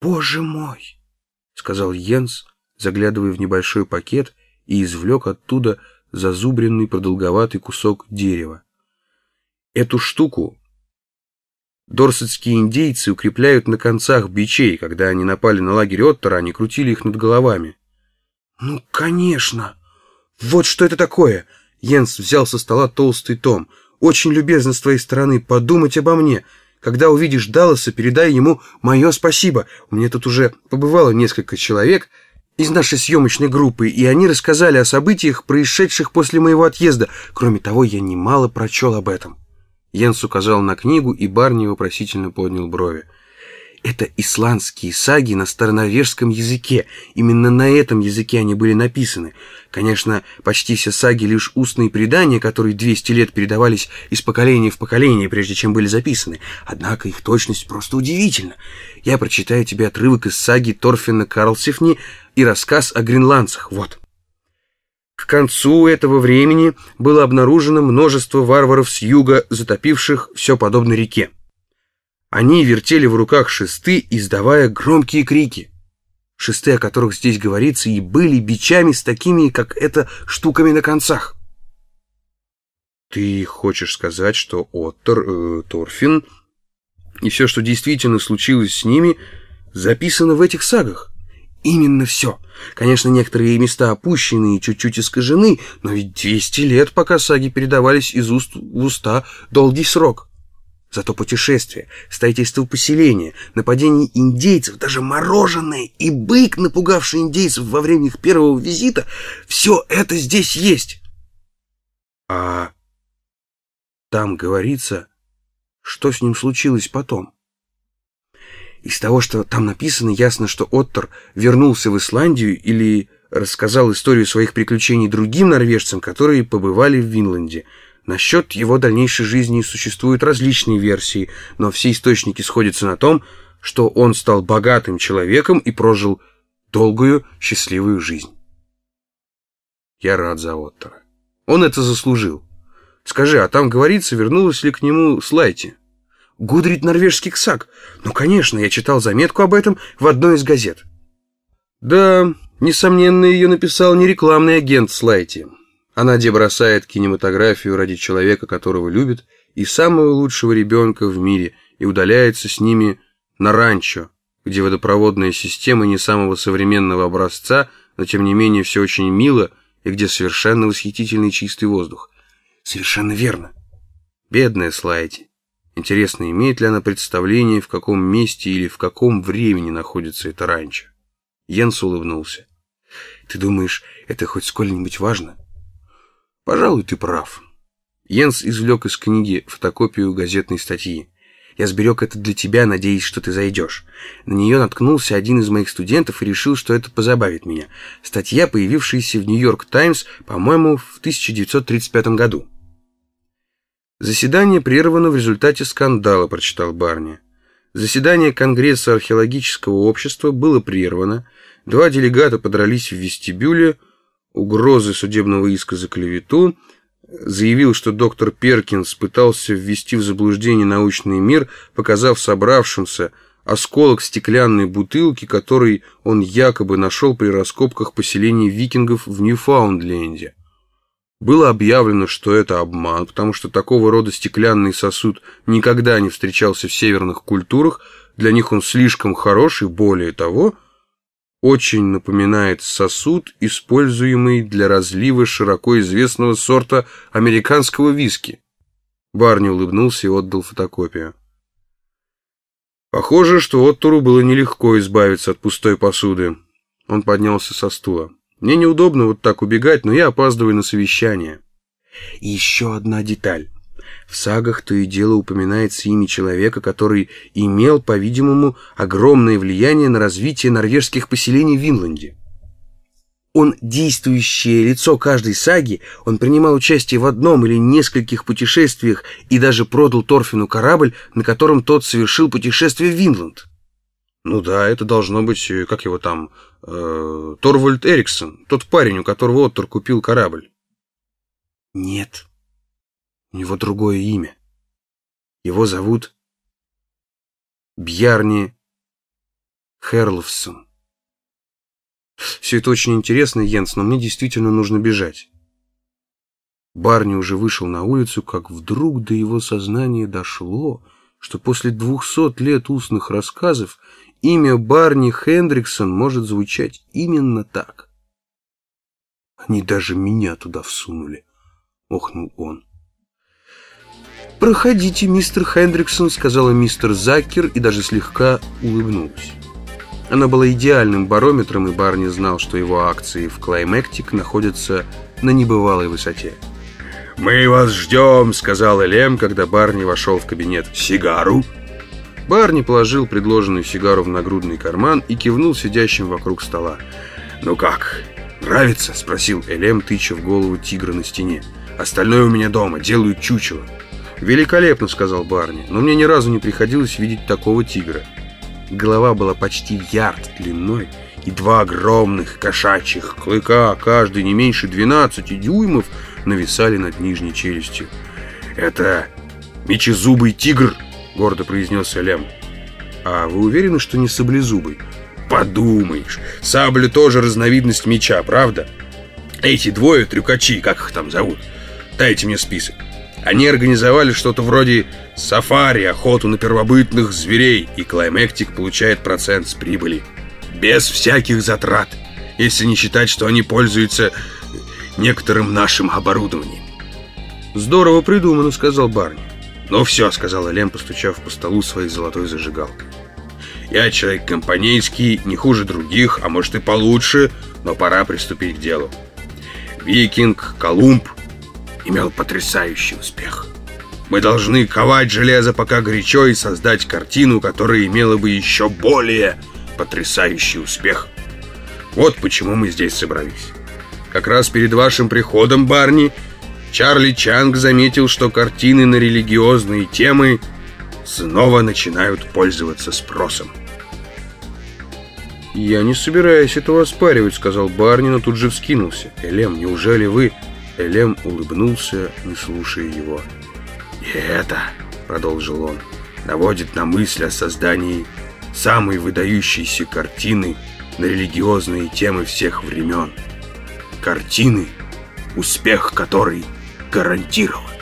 «Боже мой!» — сказал Йенс, заглядывая в небольшой пакет и извлек оттуда зазубренный продолговатый кусок дерева. Эту штуку дорсетские индейцы укрепляют на концах бичей. Когда они напали на лагерь Оттера, они крутили их над головами. «Ну, конечно! Вот что это такое!» Йенс взял со стола толстый том. «Очень любезно с твоей стороны подумать обо мне. Когда увидишь Далласа, передай ему мое спасибо. У меня тут уже побывало несколько человек из нашей съемочной группы, и они рассказали о событиях, происшедших после моего отъезда. Кроме того, я немало прочел об этом». Йенс указал на книгу, и Барни вопросительно поднял брови. Это исландские саги на старонорвежском языке. Именно на этом языке они были написаны. Конечно, почти все саги лишь устные предания, которые 200 лет передавались из поколения в поколение, прежде чем были записаны. Однако их точность просто удивительна. Я прочитаю тебе отрывок из саги Торфина Карлсифни и рассказ о гренландцах. Вот. К концу этого времени было обнаружено множество варваров с юга, затопивших все подобно реке. Они вертели в руках шесты, издавая громкие крики. Шесты, о которых здесь говорится, и были бичами с такими, как эта, штуками на концах. Ты хочешь сказать, что Оттер, э, Торфин и все, что действительно случилось с ними, записано в этих сагах? Именно все. Конечно, некоторые места опущены и чуть-чуть искажены, но ведь 200 лет, пока саги передавались из уст в уста, долгий срок. Зато путешествие, строительство поселения, нападение индейцев, даже мороженое и бык, напугавший индейцев во время их первого визита, все это здесь есть. А там говорится, что с ним случилось потом. Из того, что там написано, ясно, что Оттер вернулся в Исландию или рассказал историю своих приключений другим норвежцам, которые побывали в Винланде — Насчет его дальнейшей жизни существуют различные версии, но все источники сходятся на том, что он стал богатым человеком и прожил долгую, счастливую жизнь. Я рад за Оттера. Он это заслужил. Скажи, а там говорится, вернулась ли к нему Слайти? Гудрит норвежский ксак. Ну, конечно, я читал заметку об этом в одной из газет. Да, несомненно, ее написал не рекламный агент Слайти. Она бросает кинематографию ради человека, которого любит, и самого лучшего ребенка в мире, и удаляется с ними на ранчо, где водопроводная система не самого современного образца, но тем не менее все очень мило, и где совершенно восхитительный чистый воздух. Совершенно верно. Бедная Слайти. Интересно, имеет ли она представление, в каком месте или в каком времени находится это ранчо? Йенс улыбнулся. Ты думаешь, это хоть сколь-нибудь важно? Пожалуй, ты прав. Йенс извлек из книги фотокопию газетной статьи. Я сберег это для тебя, надеясь, что ты зайдешь. На нее наткнулся один из моих студентов и решил, что это позабавит меня. Статья, появившаяся в «Нью-Йорк Таймс», по-моему, в 1935 году. «Заседание прервано в результате скандала», — прочитал Барни. Заседание Конгресса археологического общества было прервано, два делегата подрались в вестибюле, угрозы судебного иска за клевету, заявил, что доктор Перкинс пытался ввести в заблуждение научный мир, показав собравшимся осколок стеклянной бутылки, который он якобы нашел при раскопках поселений викингов в Ньюфаундленде. Было объявлено, что это обман, потому что такого рода стеклянный сосуд никогда не встречался в северных культурах, для них он слишком хорош и, более того, очень напоминает сосуд, используемый для разлива широко известного сорта американского виски. Барни улыбнулся и отдал фотокопию. Похоже, что Оттору было нелегко избавиться от пустой посуды. Он поднялся со стула. Мне неудобно вот так убегать, но я опаздываю на совещание. Еще одна деталь. В сагах то и дело упоминается имя человека, который имел, по-видимому, огромное влияние на развитие норвежских поселений в Винланде. Он действующее лицо каждой саги, он принимал участие в одном или нескольких путешествиях и даже продал Торфину корабль, на котором тот совершил путешествие в Винланд. Ну да, это должно быть, э, как его там, э, Торвальд Эриксон, тот парень, у которого Оттор купил корабль. Нет, у него другое имя. Его зовут Бьярни Херловсон. Все это очень интересно, Йенс, но мне действительно нужно бежать. Барни уже вышел на улицу, как вдруг до его сознания дошло, что после двухсот лет устных рассказов имя Барни Хендриксон может звучать именно так. Они даже меня туда всунули, охнул он. «Проходите, мистер Хендриксон», — сказала мистер Закер и даже слегка улыбнулась. Она была идеальным барометром, и Барни знал, что его акции в Клаймектик находятся на небывалой высоте. «Мы вас ждем», — сказал Элем, когда Барни вошел в кабинет. «Сигару?» Барни положил предложенную сигару в нагрудный карман и кивнул сидящим вокруг стола. «Ну как, нравится?» — спросил Элем, тыча в голову тигра на стене. «Остальное у меня дома, делаю чучело». «Великолепно», — сказал Барни, «но мне ни разу не приходилось видеть такого тигра». Голова была почти ярд длиной, и два огромных кошачьих клыка, каждый не меньше 12 дюймов, нависали над нижней челюстью. «Это мечезубый тигр!» — гордо произнес Лем. «А вы уверены, что не саблезубый?» «Подумаешь, сабля тоже разновидность меча, правда? Эти двое трюкачи, как их там зовут? Дайте мне список. Они организовали что-то вроде сафари, охоту на первобытных зверей, и Клаймектик получает процент с прибыли. Без всяких затрат, если не считать, что они пользуются некоторым нашим оборудованием. «Здорово придумано», — сказал Барни. «Ну все», — сказала Лем, постучав по столу своей золотой зажигалкой. «Я человек компанейский, не хуже других, а может и получше, но пора приступить к делу. Викинг, Колумб имел потрясающий успех. Мы должны ковать железо пока горячо и создать картину, которая имела бы еще более потрясающий успех. Вот почему мы здесь собрались. Как раз перед вашим приходом, Барни, Чарли Чанг заметил, что картины на религиозные темы снова начинают пользоваться спросом. «Я не собираюсь этого оспаривать», — сказал Барни, но тут же вскинулся. «Элем, неужели вы...» Элем улыбнулся, не слушая его. «И это», — продолжил он, — «наводит на мысль о создании самой выдающейся картины на религиозные темы всех времен» картины, успех которой гарантирован.